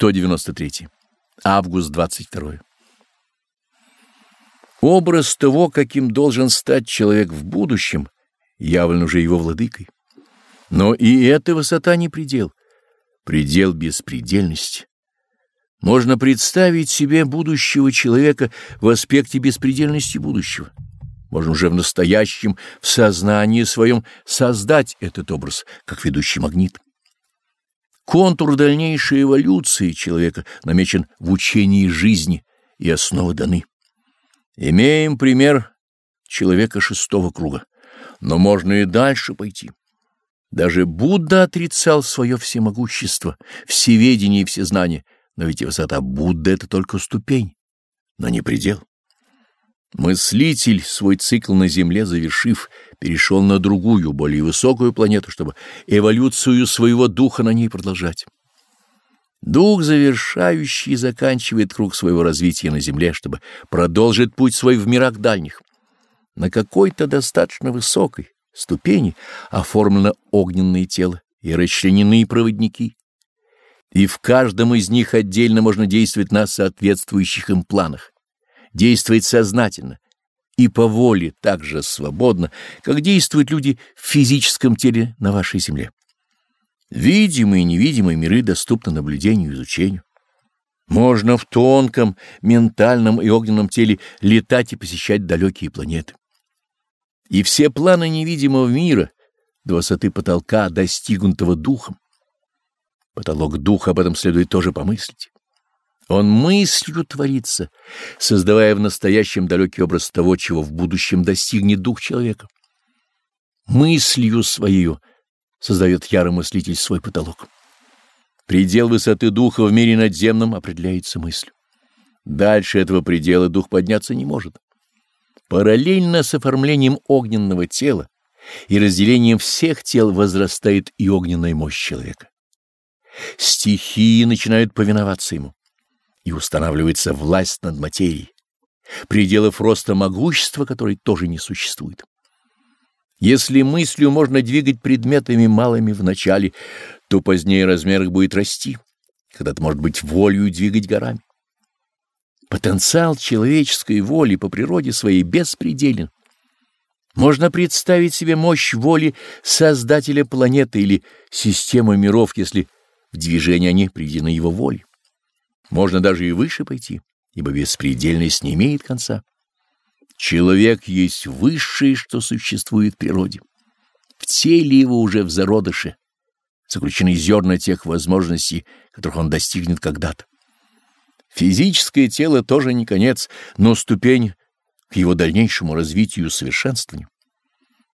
193. Август 22. Образ того, каким должен стать человек в будущем, явлен уже его владыкой. Но и эта высота не предел, предел беспредельности. Можно представить себе будущего человека в аспекте беспредельности будущего. Можно уже в настоящем, в сознании своем создать этот образ, как ведущий магнит. Контур дальнейшей эволюции человека намечен в учении жизни, и основы даны. Имеем пример человека шестого круга, но можно и дальше пойти. Даже Будда отрицал свое всемогущество, всеведение и всезнание, но ведь высота Будды — это только ступень, но не предел. Мыслитель, свой цикл на Земле завершив, перешел на другую, более высокую планету, чтобы эволюцию своего духа на ней продолжать. Дух, завершающий, заканчивает круг своего развития на Земле, чтобы продолжить путь свой в мирах дальних. На какой-то достаточно высокой ступени оформлено огненное тело и расчленены проводники, и в каждом из них отдельно можно действовать на соответствующих им планах действовать сознательно и по воле так же свободно, как действуют люди в физическом теле на вашей земле. Видимые и невидимые миры доступны наблюдению и изучению. Можно в тонком, ментальном и огненном теле летать и посещать далекие планеты. И все планы невидимого мира до высоты потолка, достигнутого духом. Потолок духа об этом следует тоже помыслить. Он мыслью творится, создавая в настоящем далекий образ того, чего в будущем достигнет дух человека. Мыслью своей создает ярый мыслитель свой потолок. Предел высоты духа в мире надземном определяется мыслью. Дальше этого предела дух подняться не может. Параллельно с оформлением огненного тела и разделением всех тел возрастает и огненная мощь человека. Стихии начинают повиноваться ему и устанавливается власть над материей, пределов роста могущества, которой тоже не существует. Если мыслью можно двигать предметами малыми в начале, то позднее размер их будет расти, когда-то, может быть, волею двигать горами. Потенциал человеческой воли по природе своей беспределен. Можно представить себе мощь воли Создателя планеты или системы миров, если в движение они приведены его волей. Можно даже и выше пойти, ибо беспредельность не имеет конца. Человек есть высшее, что существует в природе. В теле его уже в зародыше заключены зерна тех возможностей, которых он достигнет когда-то. Физическое тело тоже не конец, но ступень к его дальнейшему развитию и совершенствованию.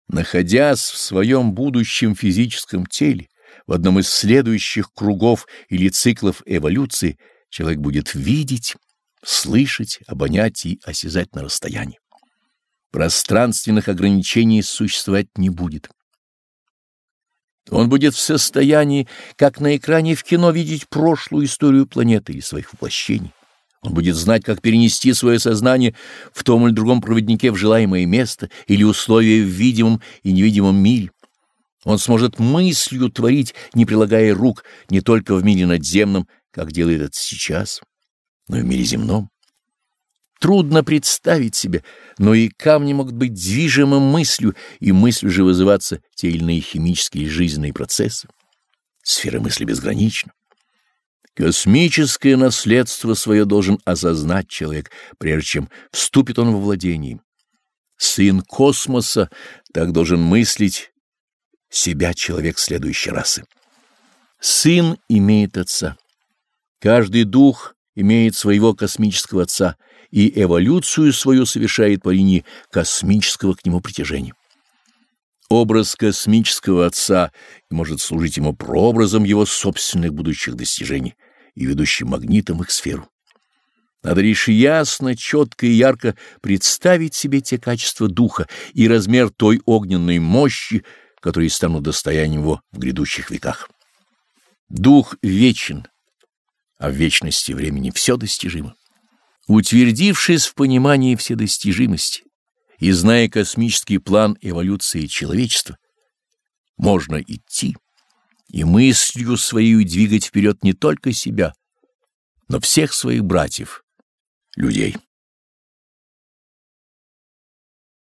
Находясь в своем будущем физическом теле, в одном из следующих кругов или циклов эволюции, человек будет видеть, слышать, обонять и осязать на расстоянии. Пространственных ограничений существовать не будет. Он будет в состоянии, как на экране в кино, видеть прошлую историю планеты и своих воплощений. Он будет знать, как перенести свое сознание в том или другом проводнике в желаемое место или условия в видимом и невидимом мире. Он сможет мыслью творить, не прилагая рук, не только в мире надземном, как делает это сейчас, но и в мире земном. Трудно представить себе, но и камни могут быть движимы мыслью, и мыслью же вызываться те или иные химические и жизненные процессы. Сфера мысли безгранична. Космическое наследство свое должен осознать человек, прежде чем вступит он во владение. Сын космоса так должен мыслить себя человек следующей расы. Сын имеет отца. Каждый дух имеет своего космического отца и эволюцию свою совершает по линии космического к нему притяжения. Образ космического отца может служить ему прообразом его собственных будущих достижений и ведущим магнитом их сферу. Надо лишь ясно, четко и ярко представить себе те качества духа и размер той огненной мощи, которые станут достоянием его в грядущих веках. Дух вечен, а в вечности времени все достижимо. Утвердившись в понимании вседостижимости и зная космический план эволюции человечества, можно идти и мыслью своей двигать вперед не только себя, но всех своих братьев, людей.